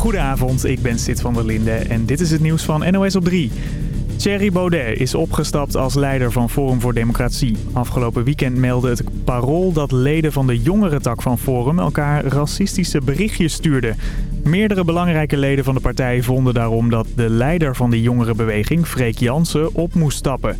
Goedenavond, ik ben Sid van der Linde en dit is het nieuws van NOS op 3. Thierry Baudet is opgestapt als leider van Forum voor Democratie. Afgelopen weekend meldde het parool dat leden van de jongere tak van Forum elkaar racistische berichtjes stuurden. Meerdere belangrijke leden van de partij vonden daarom dat de leider van de jongerenbeweging, Freek Jansen, op moest stappen.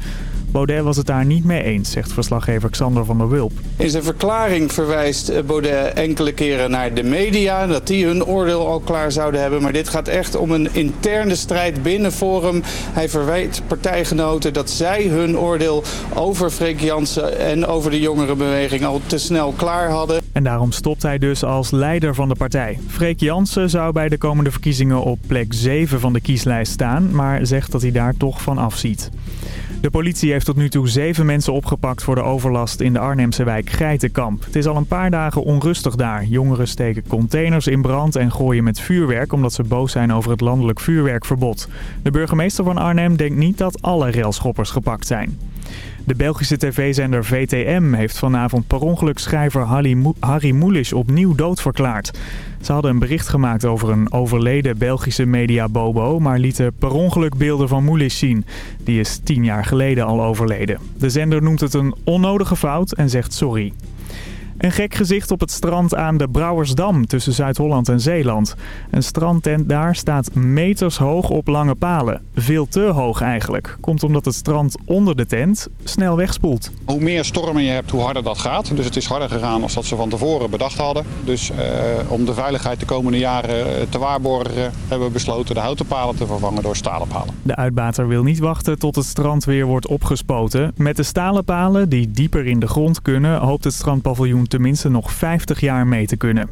Baudet was het daar niet mee eens, zegt verslaggever Xander van der Wulp. In zijn verklaring verwijst Baudet enkele keren naar de media... dat die hun oordeel al klaar zouden hebben. Maar dit gaat echt om een interne strijd binnen Forum. Hij verwijt partijgenoten dat zij hun oordeel over Freek Jansen... en over de jongerenbeweging al te snel klaar hadden. En daarom stopt hij dus als leider van de partij. Freek Jansen zou bij de komende verkiezingen op plek 7 van de kieslijst staan... maar zegt dat hij daar toch van afziet. De politie heeft tot nu toe zeven mensen opgepakt voor de overlast in de Arnhemse wijk Geitenkamp. Het is al een paar dagen onrustig daar. Jongeren steken containers in brand en gooien met vuurwerk omdat ze boos zijn over het landelijk vuurwerkverbod. De burgemeester van Arnhem denkt niet dat alle railschoppers gepakt zijn. De Belgische tv-zender VTM heeft vanavond per ongeluk schrijver Harry Mulisch opnieuw doodverklaard. Ze hadden een bericht gemaakt over een overleden Belgische media Bobo, maar lieten per ongeluk beelden van Mulisch zien. Die is tien jaar geleden al overleden. De zender noemt het een onnodige fout en zegt sorry. Een gek gezicht op het strand aan de Brouwersdam tussen Zuid-Holland en Zeeland. Een strandtent daar staat meters hoog op lange palen. Veel te hoog eigenlijk. Komt omdat het strand onder de tent snel wegspoelt. Hoe meer stormen je hebt, hoe harder dat gaat. Dus het is harder gegaan dan dat ze van tevoren bedacht hadden. Dus eh, om de veiligheid de komende jaren eh, te waarborgen hebben we besloten de houten palen te vervangen door stalen palen. De uitbater wil niet wachten tot het strand weer wordt opgespoten. Met de stalen palen die dieper in de grond kunnen hoopt het strandpaviljoen tenminste nog 50 jaar mee te kunnen.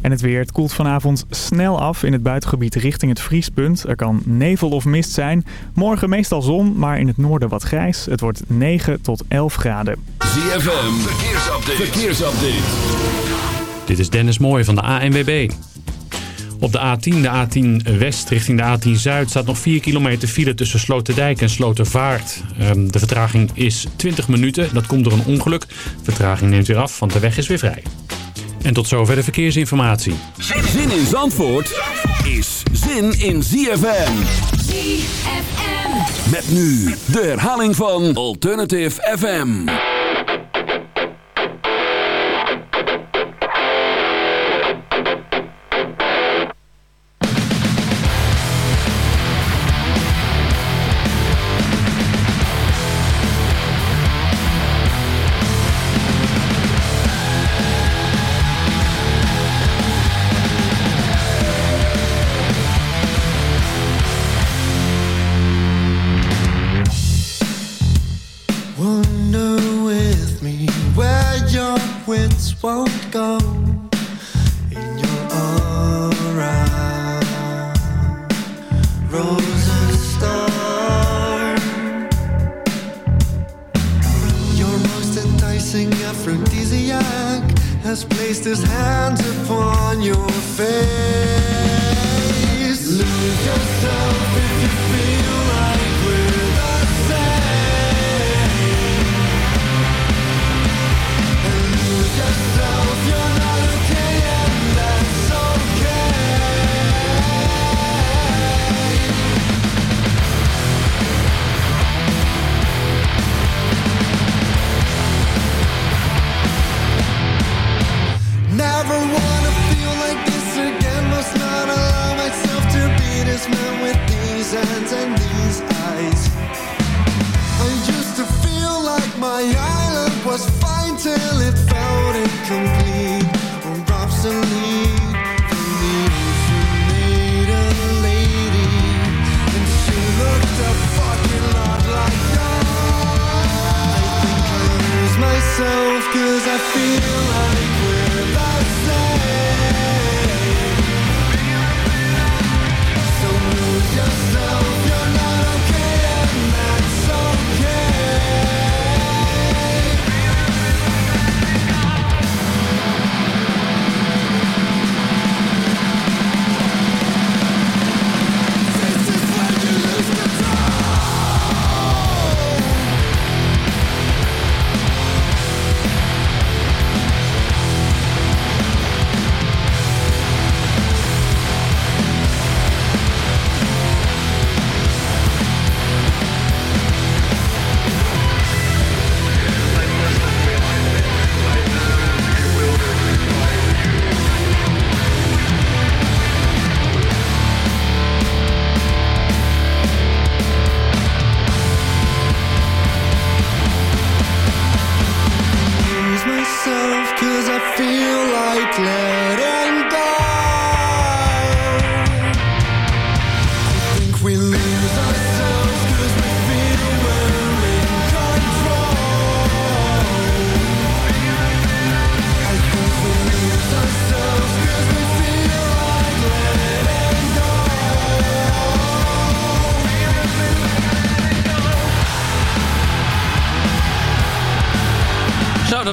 En het weer, het koelt vanavond snel af in het buitengebied richting het vriespunt. Er kan nevel of mist zijn. Morgen meestal zon, maar in het noorden wat grijs. Het wordt 9 tot 11 graden. ZFM, verkeersupdate. verkeersupdate. Dit is Dennis Mooij van de ANWB. Op de A10, de A10 West richting de A10 Zuid staat nog 4 kilometer file tussen Sloterdijk en Slotervaart. Ehm, de vertraging is 20 minuten. Dat komt door een ongeluk. De vertraging neemt weer af, want de weg is weer vrij. En tot zover de verkeersinformatie. Zin in Zandvoort is zin in ZFM. ZFM. Met nu de herhaling van Alternative FM. Won't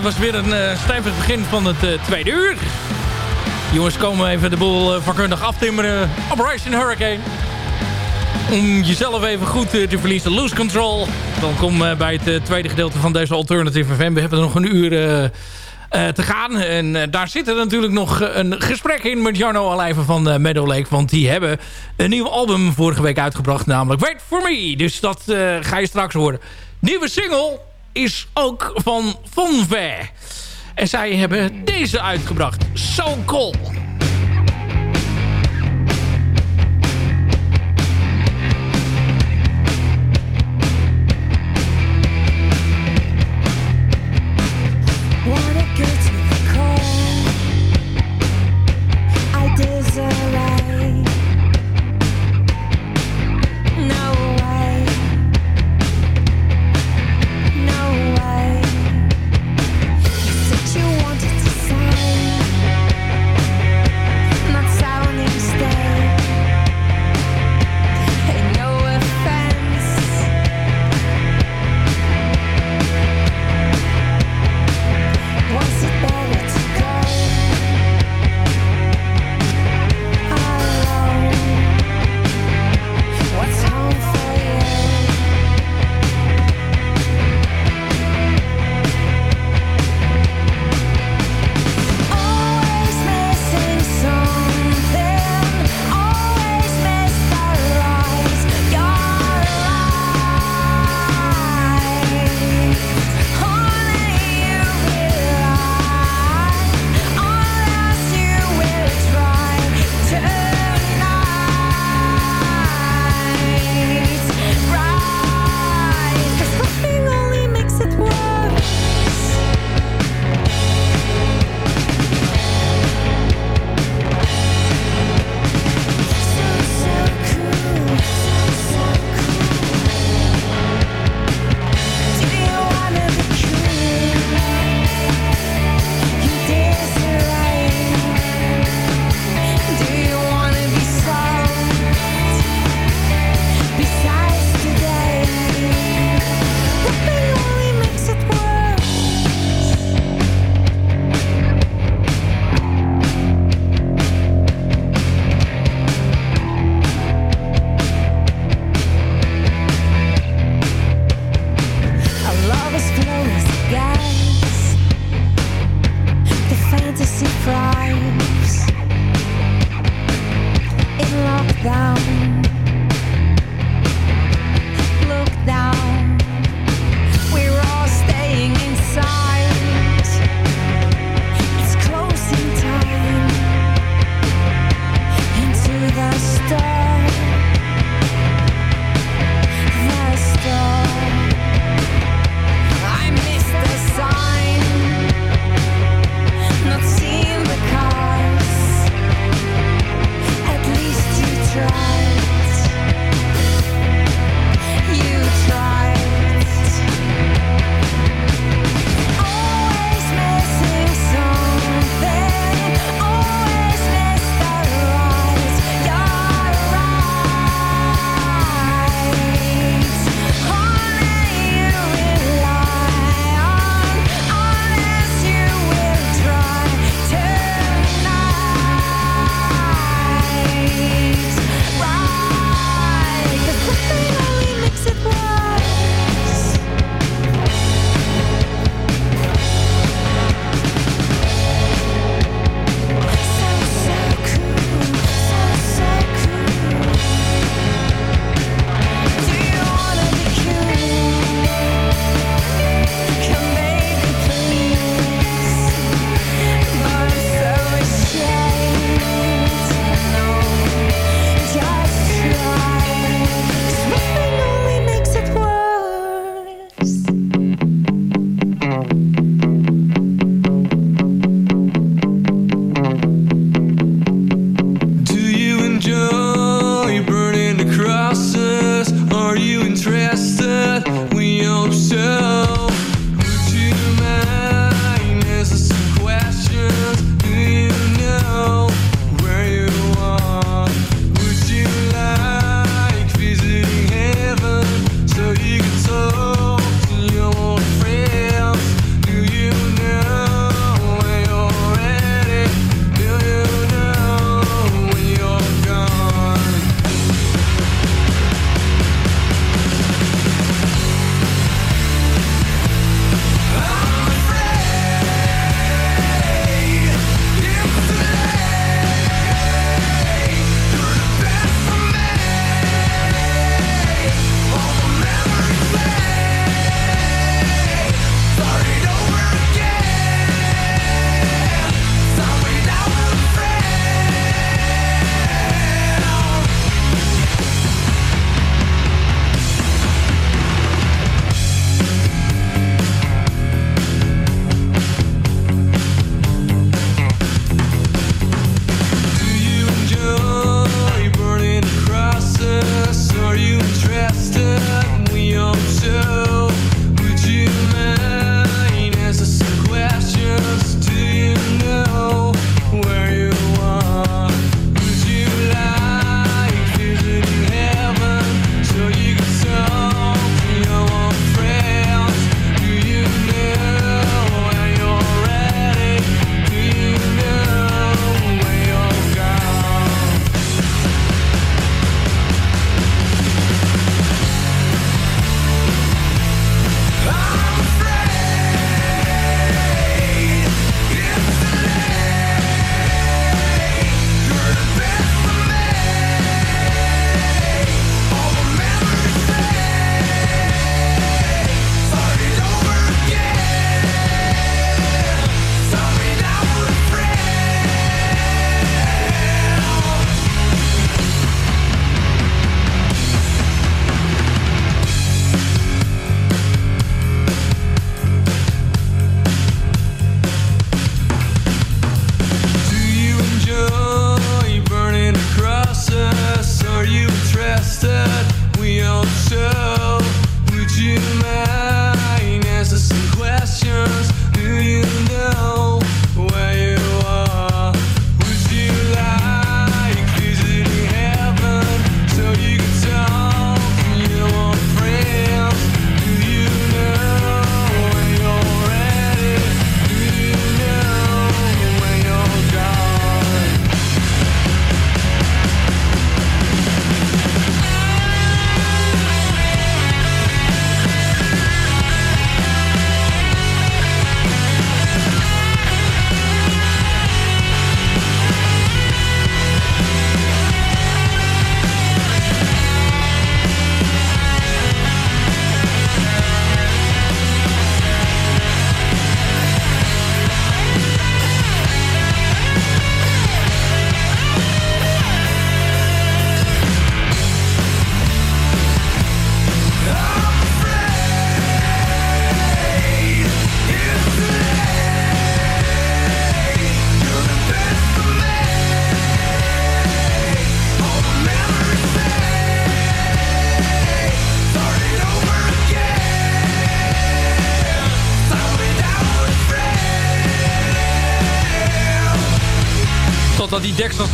dat was weer een uh, begin van het uh, tweede uur. Jongens komen even de boel uh, vakkundig aftimmeren. Operation Hurricane. Om jezelf even goed te verliezen. Lose control. Dan kom bij het tweede gedeelte van deze Alternative FM. We hebben nog een uur te gaan. En daar zit er natuurlijk nog een gesprek in met Jarno Alijven van Meadow Lake. Want die hebben een nieuw album vorige week uitgebracht. Namelijk Wait For Me. Dus dat ga je straks horen. Nieuwe single is ook van Fonve. En zij hebben deze uitgebracht. So Cool.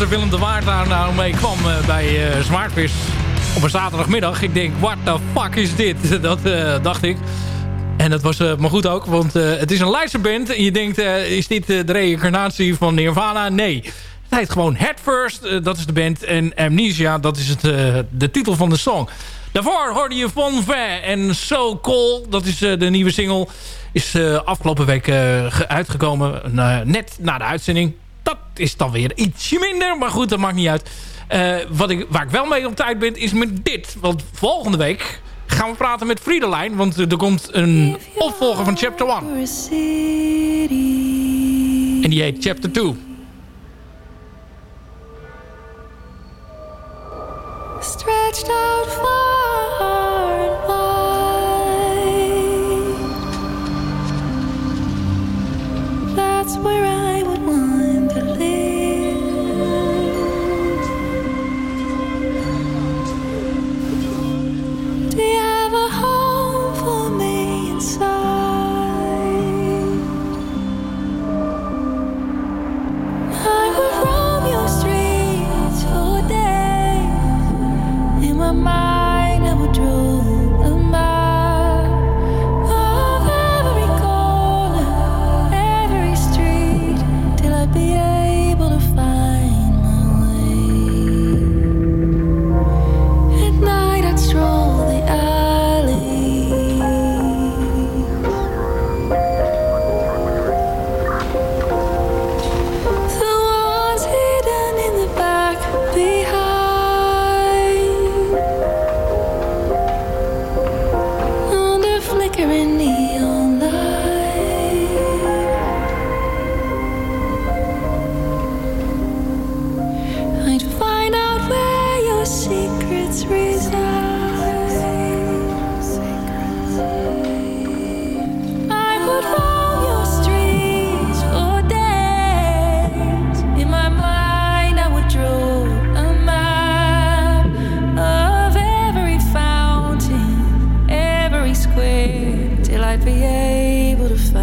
De Willem de Waard daar nou mee kwam uh, bij uh, Zwaardvis op een zaterdagmiddag. Ik denk, what the fuck is dit? Dat uh, dacht ik. En dat was maar goed ook, want het is een Leidse band. En je denkt, is dit de reïncarnatie van Nirvana? Nee. Het heet gewoon Head First, dat is de band. En Amnesia, dat is het, de titel van de song. Daarvoor hoorde je Von Ver en So Cool. Dat is de nieuwe single. Is afgelopen week uitgekomen, net na de uitzending is dan weer ietsje minder. Maar goed, dat maakt niet uit. Uh, wat ik, waar ik wel mee op tijd ben, is met dit. Want volgende week gaan we praten met Friedelijn. Want er komt een opvolger van Chapter 1. En die heet Chapter 2. Stretched out far till I'd be able to find.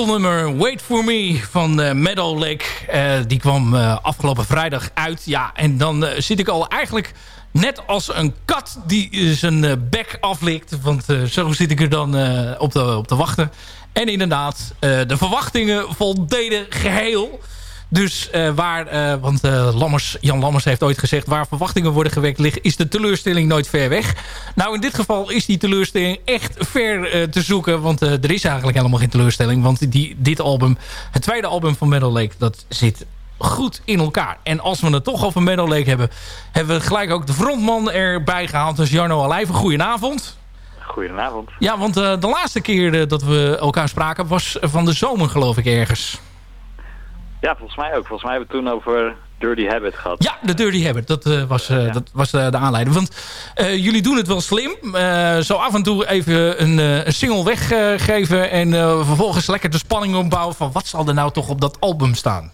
Titelnummer Wait For Me van uh, Meadow Lake. Uh, die kwam uh, afgelopen vrijdag uit. Ja, en dan zit ik al eigenlijk net als een kat die zijn bek aflikt. Want zo zit ik er dan op, op te wachten. En inderdaad, de verwachtingen voldeden geheel. Dus uh, waar, uh, want uh, Lammers, Jan Lammers heeft ooit gezegd... waar verwachtingen worden gewekt liggen, is de teleurstelling nooit ver weg. Nou, in dit geval is die teleurstelling echt ver te zoeken. Want er is eigenlijk helemaal geen teleurstelling. Want die, dit album, het tweede album van Metal Lake, dat zit goed in elkaar. En als we het toch over Metal Lake hebben... hebben we gelijk ook de frontman erbij gehaald. Dus Jarno Alijven, goedenavond. Goedenavond. Ja, want de laatste keer dat we elkaar spraken was van de zomer geloof ik ergens. Ja, volgens mij ook. Volgens mij hebben we het toen over Dirty Habit gehad. Ja, de Dirty Habit. Dat uh, was, uh, ja. dat was uh, de aanleiding. Want jullie doen het wel slim. zo af en toe even een, een single weggeven... en vervolgens lekker de spanning opbouwen... van wat zal er nou toch op dat album staan?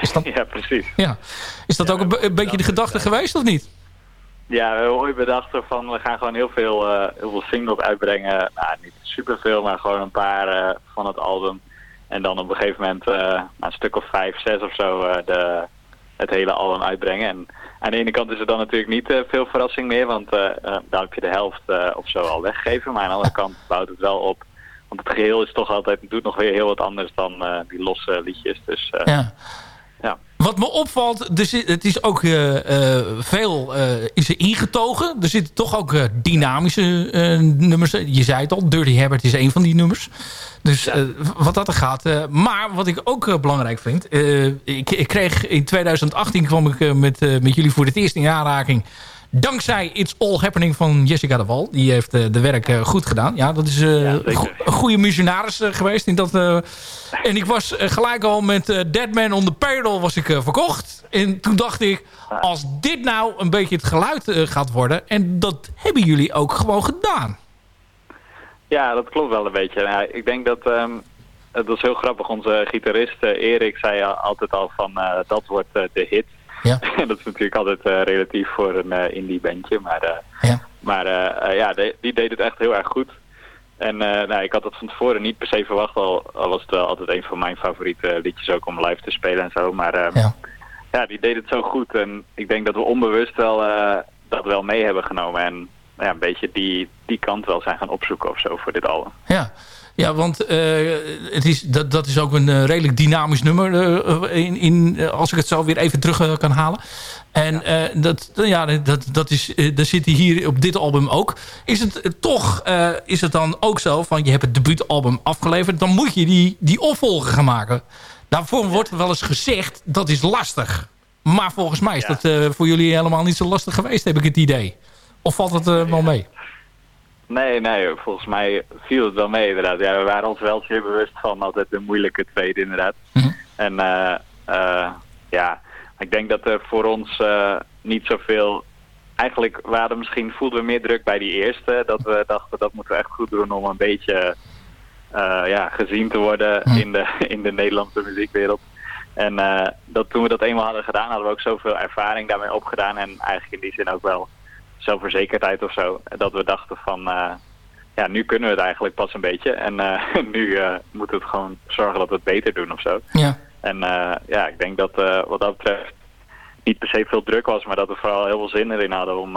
Is dat... ja, precies. Ja. Is dat ook een, een beetje de gedachte geweest of niet? Ja, we hebben ooit bedacht van... we gaan gewoon heel veel, heel veel singles uitbrengen. Nou, niet superveel, maar gewoon een paar van het album... En dan op een gegeven moment uh, een stuk of vijf, zes of zo uh, de, het hele album uitbrengen. En aan de ene kant is er dan natuurlijk niet uh, veel verrassing meer, want dan heb je de helft of zo al weggegeven. Maar aan de andere kant bouwt het wel op. Want het geheel is toch altijd, doet nog weer heel wat anders dan die losse liedjes. Dus ja. Wat me opvalt, dus het is ook uh, uh, veel uh, is er ingetogen. Er zitten toch ook dynamische nummers. Je zei het al, Dirty Herbert is een van die nummers. Dus ja. wat dat er gaat. maar wat ik ook belangrijk vind. Ik, ik, kreeg in 2018 kwam ik met, met jullie voor het eerst in aanraking Dankzij It's All Happening van Jessica de Wal. Die heeft uh, de werk uh, goed gedaan. Ja, dat is ja, een goede missionaris geweest. In dat, en ik was gelijk al met Dead Man on the Payroll was ik verkocht. En toen dacht ik, als dit nou een beetje het geluid gaat worden... en dat hebben jullie ook gewoon gedaan. Ja, dat klopt wel een beetje. Ja, ik denk dat... Um, het was heel grappig. Onze gitarist Erik zei altijd al van... dat wordt de hit. Ja. dat is natuurlijk altijd uh, relatief voor een uh, indie bandje. Maar, uh, ja, maar ja, de, die deed het echt heel erg goed. En nou, ik had dat van tevoren niet per se verwacht. Al, al was het wel altijd een van mijn favoriete liedjes ook om live te spelen en zo. Maar ja. ja, die deed het zo goed. En ik denk dat we onbewust wel dat wel mee hebben genomen. En ja, een beetje die, die kant wel zijn gaan opzoeken of zo voor dit album. Ja. Ja, want uh, het is, dat, dat is ook een uh, redelijk dynamisch nummer. Uh, in, in, als ik het zo weer even terug kan halen. En dat, ja, dat, dat is, daar zit hij hier op dit album ook. Is het toch is het dan ook zo van je hebt het debuutalbum afgeleverd. Dan moet je die, die opvolger gaan maken. Daarvoor wordt wel eens gezegd dat is lastig. Maar volgens mij is ja. dat voor jullie helemaal niet zo lastig geweest, heb ik het idee. Of valt het wel mee? Nee, nee, volgens mij viel het wel mee inderdaad. Ja, we waren ons wel zeer bewust van altijd de moeilijke tweede inderdaad. Mm -hmm. En uh, uh, ja, ik denk dat er voor ons uh, niet zoveel... Eigenlijk waren misschien voelden we meer druk bij die eerste. Dat we dachten dat moeten we echt goed doen om een beetje ja, gezien te worden Mhm. in, de, in de Nederlandse muziekwereld. En dat, toen we dat eenmaal hadden gedaan, hadden we ook zoveel ervaring daarmee opgedaan. En eigenlijk in die zin ook wel zelfverzekerdheid of zo. Dat we dachten van, uh, ja, nu kunnen we het eigenlijk pas een beetje. En uh, nu uh, moeten we het gewoon zorgen dat we het beter doen of zo. Ja. En ja, ik denk dat wat dat betreft niet per se veel druk was, maar dat we vooral heel veel zin erin hadden om,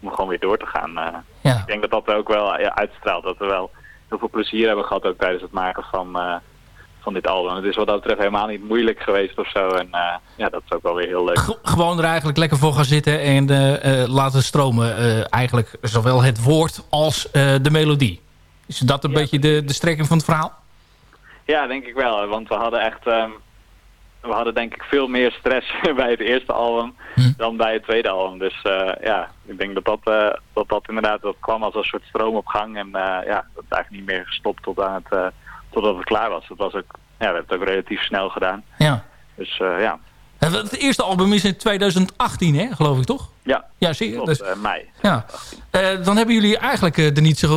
om gewoon weer door te gaan. Ja. Ik denk dat dat ook wel ja, uitstraalt. Dat we wel heel veel plezier hebben gehad ook tijdens het maken van van dit album. Het is wat dat betreft helemaal niet moeilijk geweest of zo. En uh, ja, dat is ook wel weer heel leuk. G gewoon er eigenlijk lekker voor gaan zitten en uh, uh, laten stromen. eigenlijk zowel het woord als de melodie. Is dat een ja. beetje de, de strekking van het verhaal? Ja, denk ik wel. Want we hadden echt... Um, we hadden denk ik veel meer stress bij het eerste album hm. dan bij het tweede album. Dus ja, ik denk dat dat, dat dat inderdaad dat kwam als een soort stroom op gang. En ja, dat is eigenlijk niet meer gestopt tot aan het totdat het klaar was. Dat was ook, ja, we hebben het ook relatief snel gedaan. Ja. Dus uh, ja. Het eerste album is in 2018, hè, geloof ik, toch? Ja, ja zie je. Klopt, dus, uh, mei. Ja. Dan hebben jullie eigenlijk er niet zo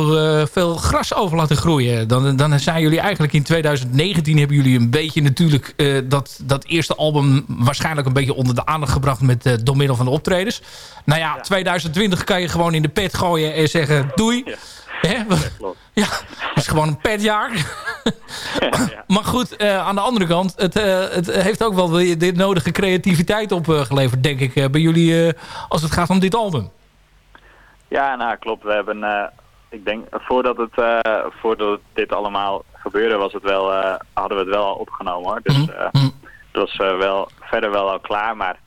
veel gras over laten groeien. Dan, dan zijn jullie eigenlijk in 2019 hebben jullie een beetje natuurlijk dat, dat eerste album waarschijnlijk een beetje onder de aandacht gebracht met door middel van de optredens. Nou ja, ja, 2020 kan je gewoon in de pet gooien en zeggen doei. Ja. Hè? Ja, het is gewoon een petjaar. Maar goed, eh, aan de andere kant, het, eh, het heeft ook wel de, de nodige creativiteit opgeleverd, denk ik, eh, bij jullie als het gaat om dit album. Ja, nou klopt. We hebben, ik denk, voordat, het, voordat dit allemaal gebeurde, was het wel, hadden we het wel al opgenomen hoor. Dus Mhm. het was wel, verder wel al klaar. Maar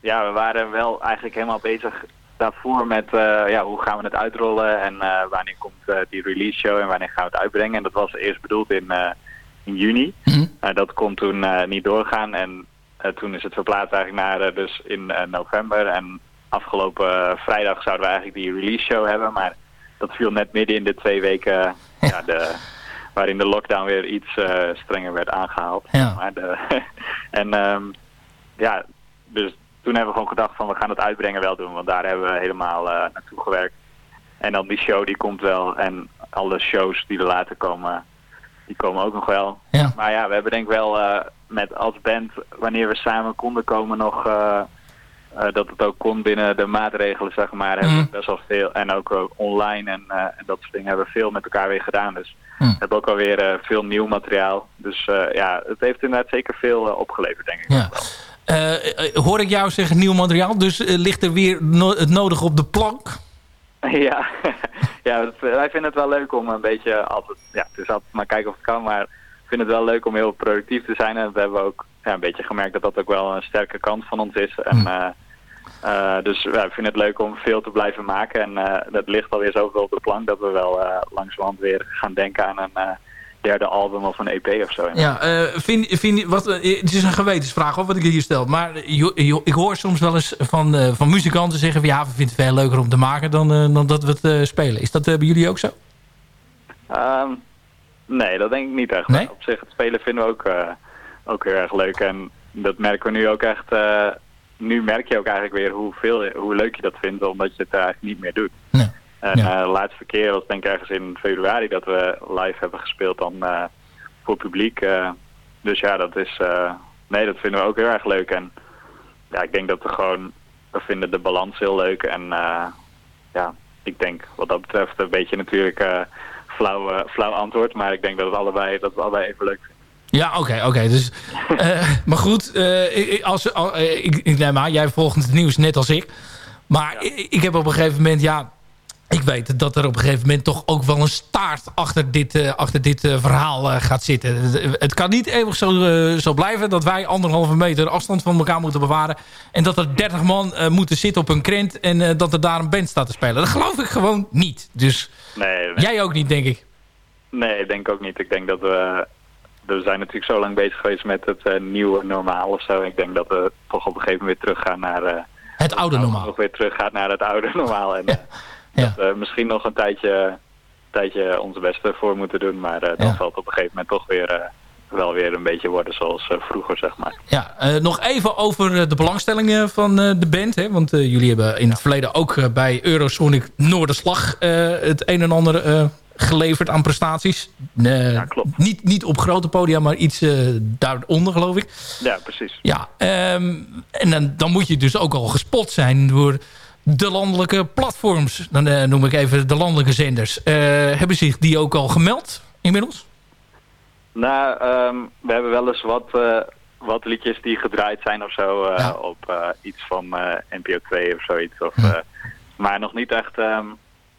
ja, we waren wel eigenlijk helemaal bezig daarvoor met eh, ja, hoe gaan we het uitrollen en eh, wanneer komt eh, die release show en wanneer gaan we het uitbrengen. En dat was eerst bedoeld in, in juni. Mhm. Eh, dat kon toen niet doorgaan en toen is het verplaatst eigenlijk naar dus in november. En afgelopen vrijdag zouden we eigenlijk die release show hebben, maar dat viel net midden in de twee weken ja, de, waarin de lockdown weer iets strenger werd aangehaald. Ja. Maar de, en ehm, ja, dus toen hebben we gewoon gedacht van we gaan het uitbrengen wel doen, want daar hebben we helemaal eh, naartoe gewerkt. En dan die show die komt wel en alle shows die er later komen, die komen ook nog wel. Ja. Maar ja, we hebben denk ik wel eh, met als band, wanneer we samen konden komen nog, eh, dat het ook kon binnen de maatregelen, zeg maar, hebben Mhm. we best wel veel. En ook online en, en dat soort dingen hebben we veel met elkaar weer gedaan. Dus Mhm. we hebben ook alweer eh, veel nieuw materiaal. Dus eh, ja, het heeft inderdaad zeker veel eh, opgeleverd, denk ik. Ja. Hoor ik jou zeggen nieuw materiaal, dus ligt er weer no- het nodige op de plank? Ja, ja wij vinden het wel leuk om een beetje altijd, ja, het is altijd maar kijken of het kan, maar ik vind het wel leuk om heel productief te zijn. En we hebben ook ja, een beetje gemerkt dat dat ook wel een sterke kant van ons is. En, eh, eh, dus ja, ik vind het leuk om veel te blijven maken. En eh dat ligt alweer zoveel op de plank dat we wel eh langzamerhand weer gaan denken aan een derde album of een EP of zo. Ja, vind, vind, wat, het is een gewetensvraag hoor, wat ik hier stel. Maar ik hoor soms wel eens van, van muzikanten zeggen... Van, ja, we vinden het veel leuker om te maken dan, dan dat we het spelen. Is dat bij jullie ook zo? Ehm, nee, dat denk ik niet echt. Nee? Op zich, het spelen vinden we ook, ook heel erg leuk. En dat merken we nu ook echt... nu merk je ook eigenlijk weer hoeveel, hoe leuk je dat vindt, omdat je het eigenlijk niet meer doet. Nee. En Ja. de laatste keer was denk ik ergens in februari dat we live hebben gespeeld dan eh, voor publiek. eh. dus ja, dat is... nee, dat vinden we ook heel erg leuk. En ja, ik denk dat we gewoon... We vinden de balans heel leuk. En ja, ik denk wat dat betreft een beetje natuurlijk flauw, flauw antwoord. Maar ik denk dat, het allebei, dat we allebei even leuk vinden. Ja, oké, oké. dus, eh, maar goed, eh, ik- als, al- eh, ik, ik neem aan, jij volgt het nieuws net als ik. Maar ik, ik heb op een gegeven moment, ja... Ik weet dat er op een gegeven moment toch ook wel een staart achter dit, achter dit verhaal gaat zitten. Het, het kan niet eeuwig zo, zo blijven dat wij anderhalve meter afstand van elkaar moeten bewaren. En dat er 30 man moeten zitten op een krent en dat er daar een band staat te spelen. Dat geloof ik gewoon niet. Dus Nee, nee, jij ook niet, denk ik. nee, ik denk ook niet. Ik denk dat we... We zijn natuurlijk zo lang bezig geweest met het eh, nieuwe normaal of zo. Ik denk dat we toch op een gegeven moment weer teruggaan naar... eh, Het oude normaal. Nog weer teruggaat naar het oude normaal. En eh, Ja. dat we misschien nog een tijdje, tijdje ons beste voor moeten doen. Maar dan Ja. zal het op een gegeven moment toch weer... wel weer een beetje worden zoals vroeger, zeg maar. Ja, nog even over de belangstellingen van de band. Hè? Want jullie hebben in het verleden ook bij Eurosonic Noorderslag het een en ander geleverd aan prestaties. Eh, Ja, klopt. Niet, niet op grote podia, maar iets eh, daaronder geloof ik. Ja, precies. Ja, ehm, en dan, dan moet je dus ook al gespot zijn door de landelijke platforms. Dan eh, noem ik even de landelijke zenders. Hebben zich die ook al gemeld inmiddels? Nou, ehm, we hebben wel eens wat, wat liedjes die gedraaid zijn of zo Ja. op iets van NPO 2 of zoiets. Of, Hm. maar nog niet echt, ehm,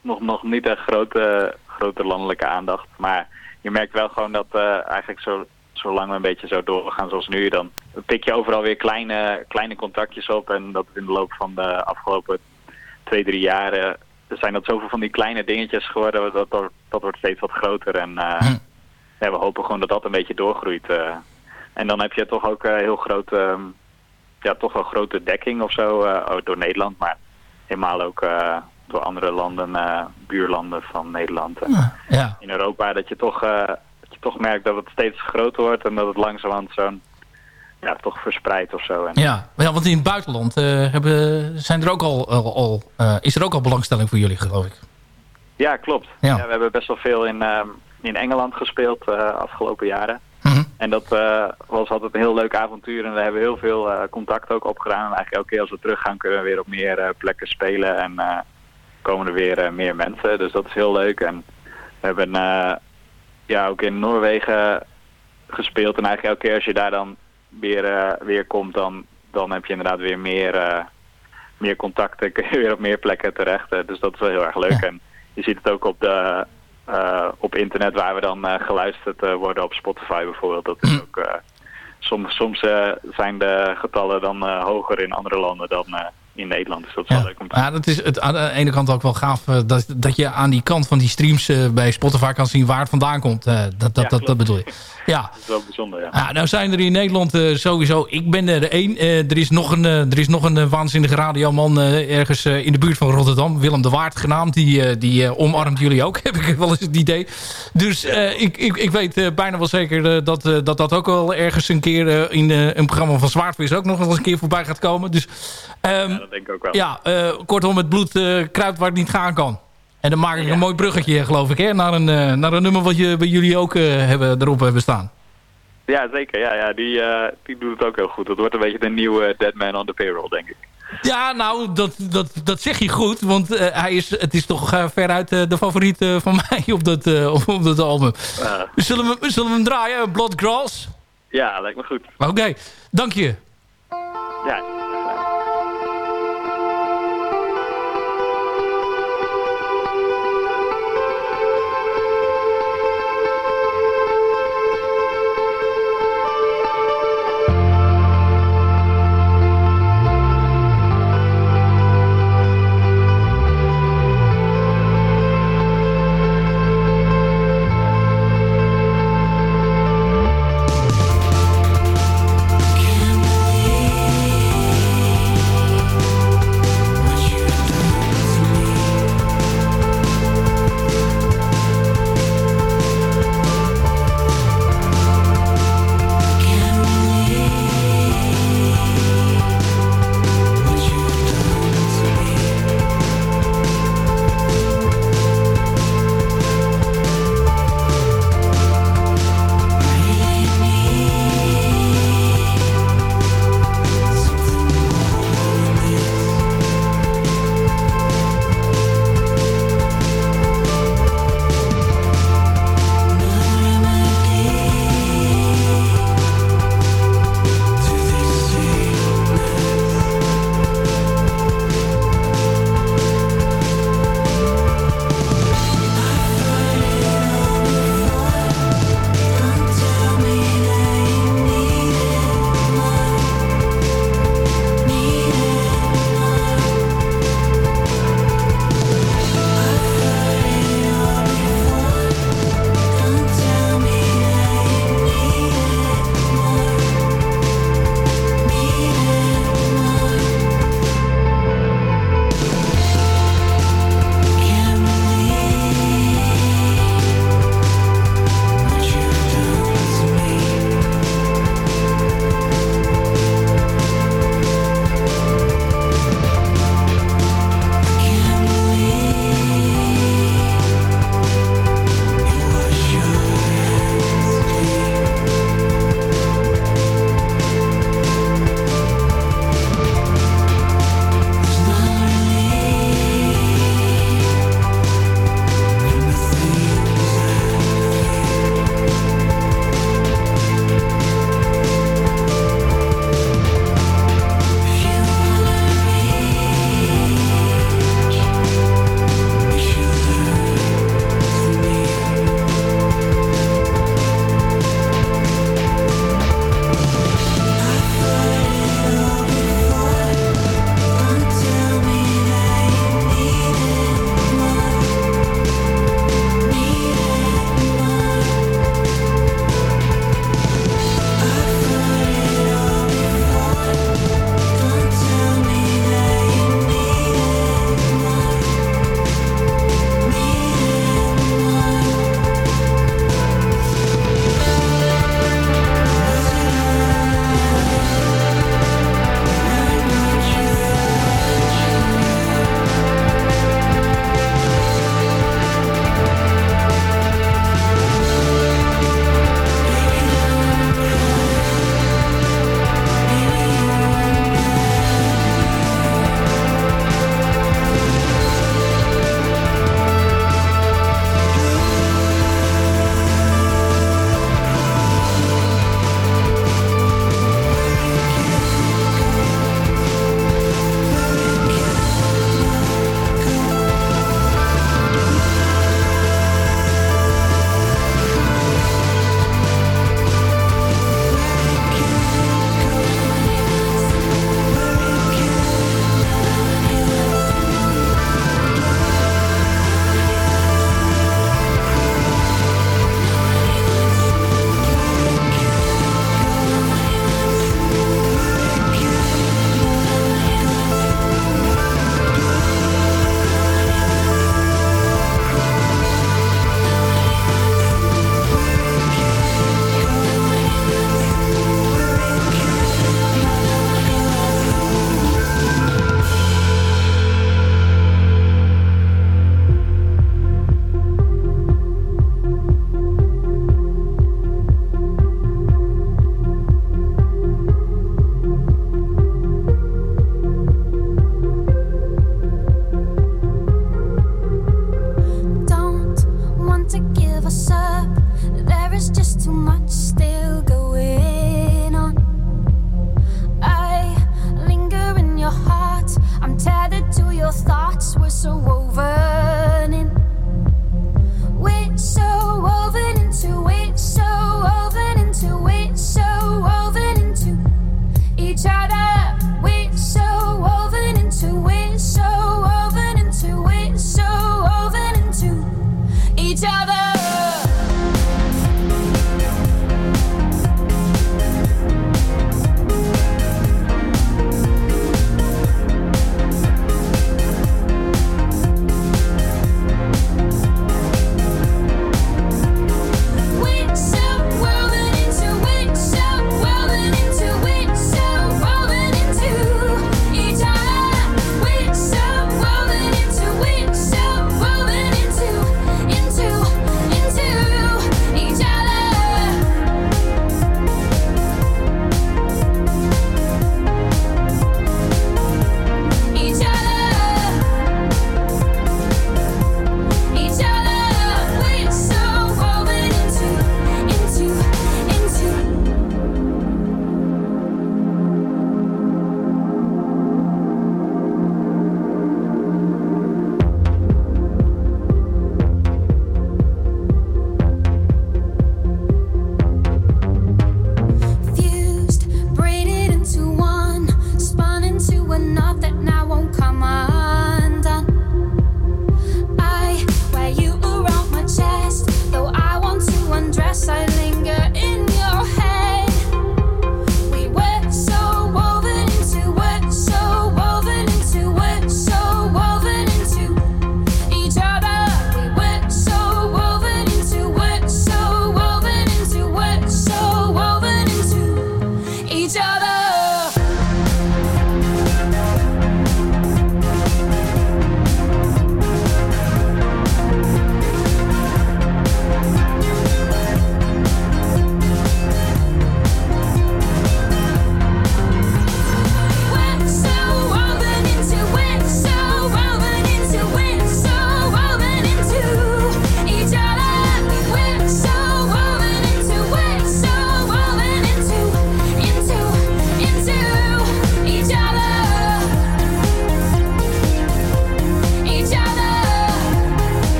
nog, nog niet echt grote, grote landelijke aandacht. Maar je merkt wel gewoon dat eh, eigenlijk zo, zolang we een beetje zo doorgaan zoals nu, dan pik je overal weer kleine, kleine contactjes op. En dat in de loop van de afgelopen twee, drie jaren er zijn dat zoveel van die kleine dingetjes geworden. Dat, dat, dat wordt steeds wat groter. En eh, Hm. ja, we hopen gewoon dat dat een beetje doorgroeit. eh. en dan heb je toch ook eh, heel grote, ehm, ja, toch wel grote dekking of zo door Nederland. Maar helemaal ook door andere landen, eh, buurlanden van Nederland. En Ja. in Europa, dat je, toch, eh, dat je toch merkt dat het steeds groter wordt. En dat het langzamerhand zo'n, ja, toch verspreidt of zo. En, Ja, ja want in het buitenland eh, hebben, zijn er ook al, al, al, is er ook al belangstelling voor jullie, geloof ik. Ja, klopt. Ja. Ja. we hebben best wel veel in, ehm, in Engeland gespeeld uh, afgelopen jaren. Mhm. En dat uh, was altijd een heel leuk avontuur. En we hebben heel veel uh, contact ook opgedaan. En eigenlijk elke keer als we teruggaan kunnen we weer op meer uh, plekken spelen. En uh, komen er weer meer mensen. Dus dat is heel leuk. En we hebben ja, ook in Noorwegen gespeeld. En eigenlijk elke keer als je daar dan weer, eh, weer komt, dan, dan heb je inderdaad weer meer, eh, meer contacten. Kun je weer op meer plekken terecht. Eh, dus dat is wel heel erg leuk. En je ziet het ook op, de, eh, op internet waar we dan eh, geluisterd eh, worden op Spotify bijvoorbeeld. Dat is ook... eh, soms soms eh, zijn de getallen dan eh, hoger in andere landen dan eh, in Nederland. Dus dat is wel leuk om te Ja, dat is het, aan de ene kant ook wel gaaf eh, dat, dat je aan die kant van die streams eh, bij Spotify kan zien waar het vandaan komt. Eh, dat, dat, dat, dat bedoel je. Ja. Dat is wel bijzonder, ja. Ja, nou zijn er in Nederland sowieso... Ik ben er één. Er is nog een, er is nog een waanzinnige radioman ergens in de buurt van Rotterdam. Willem de Waard genaamd. Die, die omarmt jullie ook, heb ik wel eens het idee. Dus ik, ik, ik weet bijna wel zeker dat, dat dat ook wel ergens een keer... in een programma van Zwaardvis ook nog wel eens een keer voorbij gaat komen. Dus ehm, Ja, dat denk ik ook wel. ja, eh, kortom, het bloed eh, kruipt waar het niet gaan kan. En dan maak ik een mooi bruggetje, geloof ik, hè, naar, een, eh, naar een nummer wat je, bij jullie ook hebben, erop hebben staan. Ja, zeker. Ja, ja, die, die doet het ook heel goed. Dat wordt een beetje de nieuwe Dead Man on the Payroll, denk ik. Ja, nou, dat, dat, dat zeg je goed. Want hij is, het is toch uh, veruit uh, de favoriet van mij op dat, op, op dat album. zullen, we, zullen we hem draaien? Blood Grass? Ja, lijkt me goed. Oké, okay. dank je. Ja,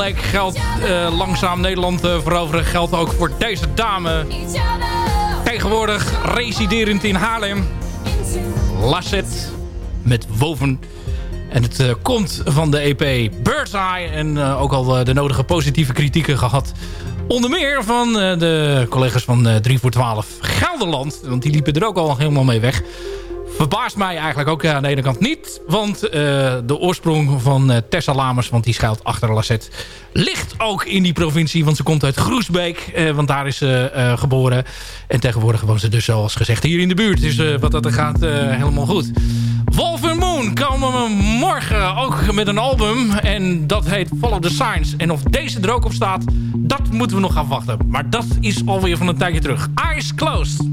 Geldt eh, langzaam Nederland eh, veroveren... geldt ook voor deze dame. Tegenwoordig residerend in Haarlem. Lasset met Woven. En het eh, komt van de EP Bird's Eye. En ook al de nodige positieve kritieken gehad. Onder meer van de collega's van eh 3 voor 12 Gelderland. Want die liepen er ook al helemaal mee weg. Verbaast mij eigenlijk ook aan de ene kant niet. Want eh, de oorsprong van eh, Tessa Lamers, want die schuilt achter Lasset... ligt ook in die provincie, want ze komt uit Groesbeek. eh, want daar is ze eh, geboren. En tegenwoordig woont ze dus zoals gezegd hier in de buurt. Dus eh, wat dat er gaat, eh, helemaal goed. Wolf Moon komen morgen ook met een album. En dat heet Follow the Signs. En of deze er ook op staat, dat moeten we nog afwachten. Maar dat is alweer van een tijdje terug. Eyes Closed.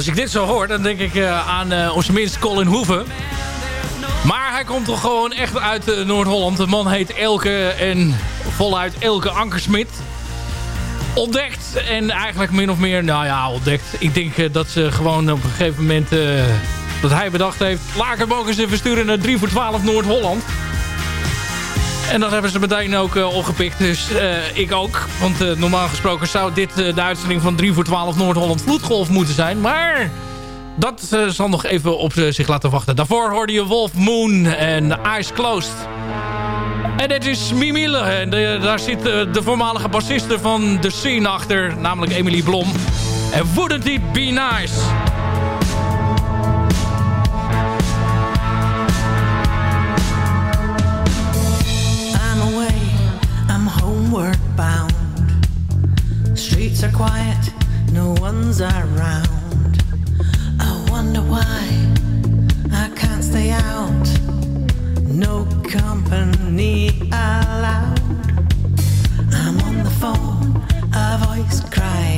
Als ik dit zo hoor, dan denk ik eh, aan onze minst Colin Hoeven. Maar hij komt toch gewoon echt uit eh, Noord-Holland. De man heet Elke en voluit Elke Ankersmit. Ontdekt en eigenlijk min of meer, nou ja, ontdekt. Ik denk dat ze gewoon op een gegeven moment, dat hij bedacht heeft... laat hem ook eens even sturen naar 3 voor 12 Noord-Holland. En dat hebben ze meteen ook eh, opgepikt. Dus eh, ik ook. Want eh, normaal gesproken zou dit de uitzending van 3 voor 12 Noord-Holland Vloedgolf moeten zijn. Maar dat zal nog even op zich laten wachten. Daarvoor hoorde je Wolf Moon en Eyes Closed. En dit is Mimile. En daar zit de voormalige bassiste van The Scene achter. Namelijk Emily Blom. En wouldn't it be nice... homeward bound. Streets are quiet, no one's around. I wonder why I can't stay out. No company allowed. I'm on the phone, a voice cries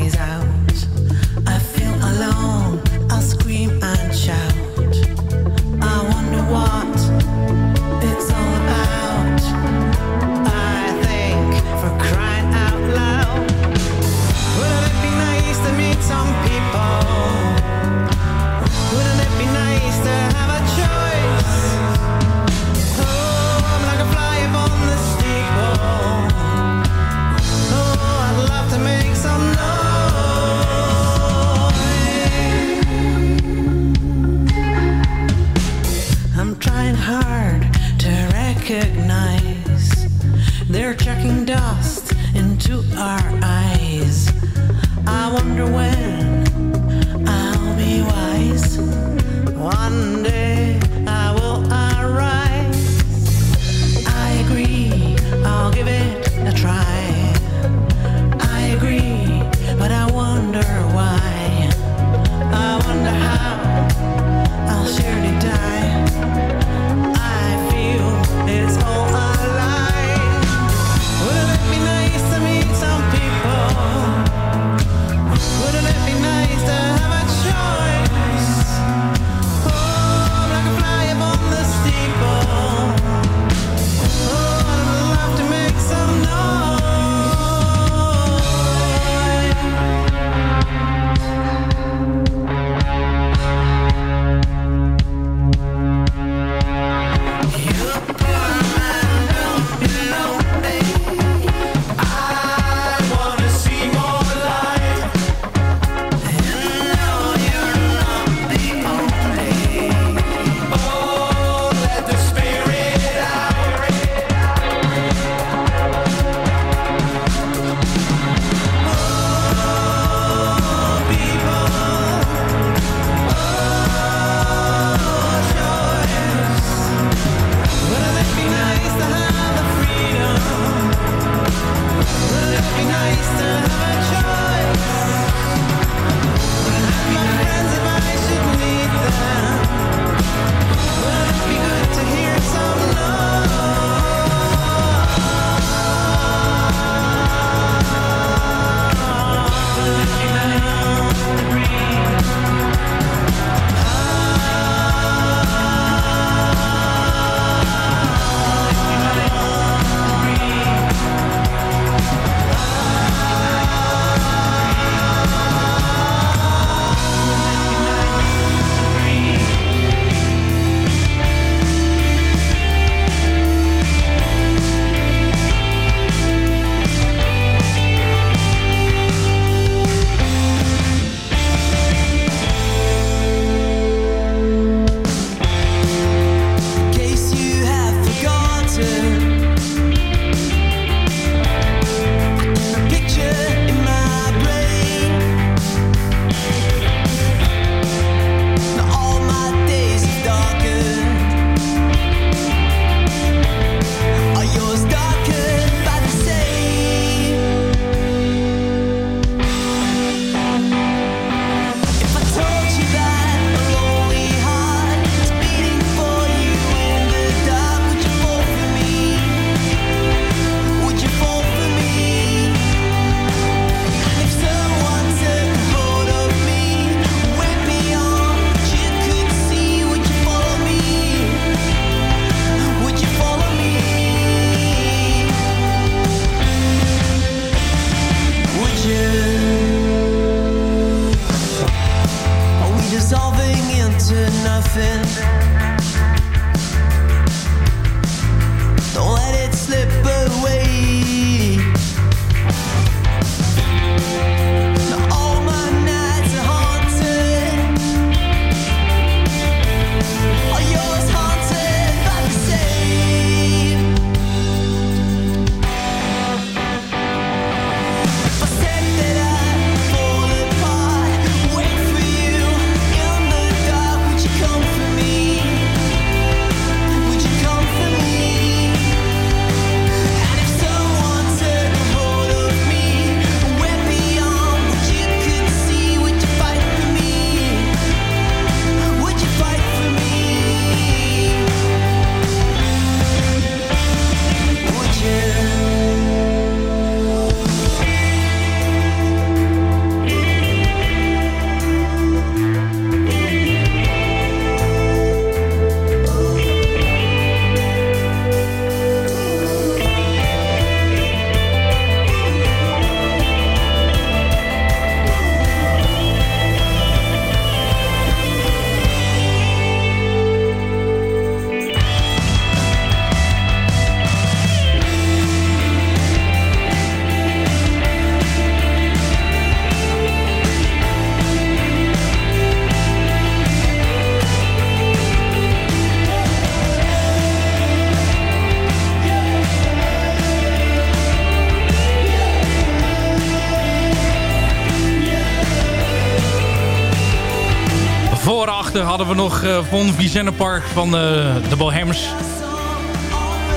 hadden we nog eh, Von Vicenne Park van eh, de Bohems.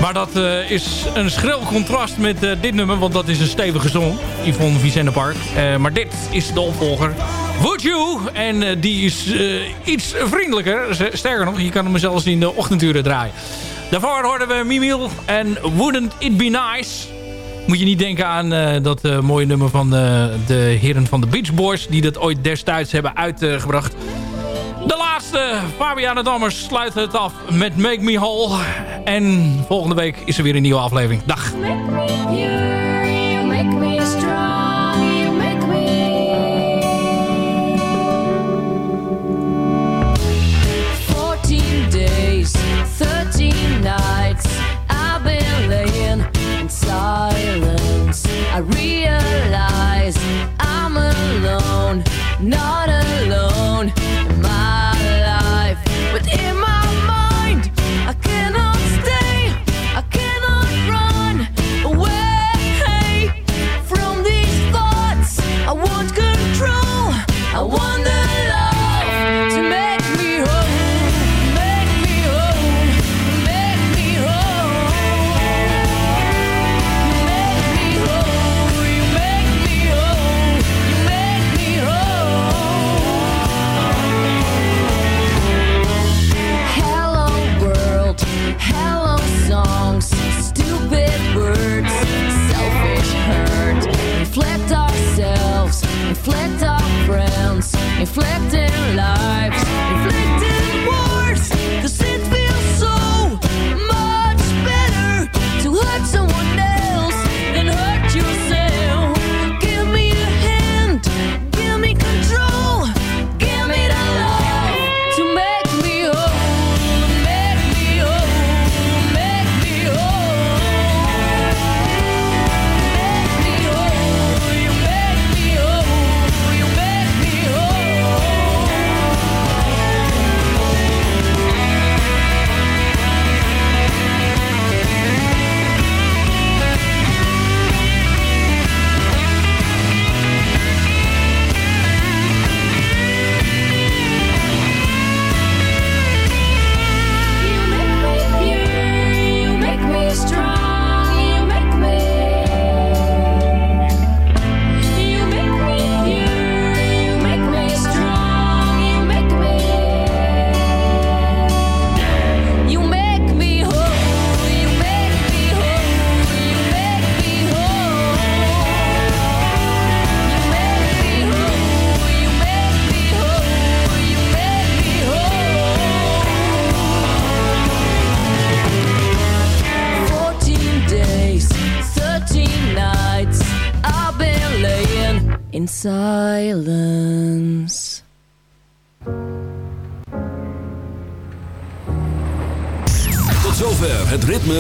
Maar dat eh, is een schril contrast met dit nummer, want dat is een stevige song. Yvonne Vicenne Park. Maar dit is de opvolger. Would You? En die is iets vriendelijker. Sterker nog, je kan hem zelfs in de ochtenduren draaien. Daarvoor hoorden we Mimiel en Wouldn't It Be Nice. Moet je niet denken aan dat mooie nummer van de heren van de Beach Boys... die dat ooit destijds hebben uitgebracht. De laatste, Fabiana Dammers, sluit het af met Make Me Whole. En volgende week is er weer een nieuwe aflevering. Dag. Reflecting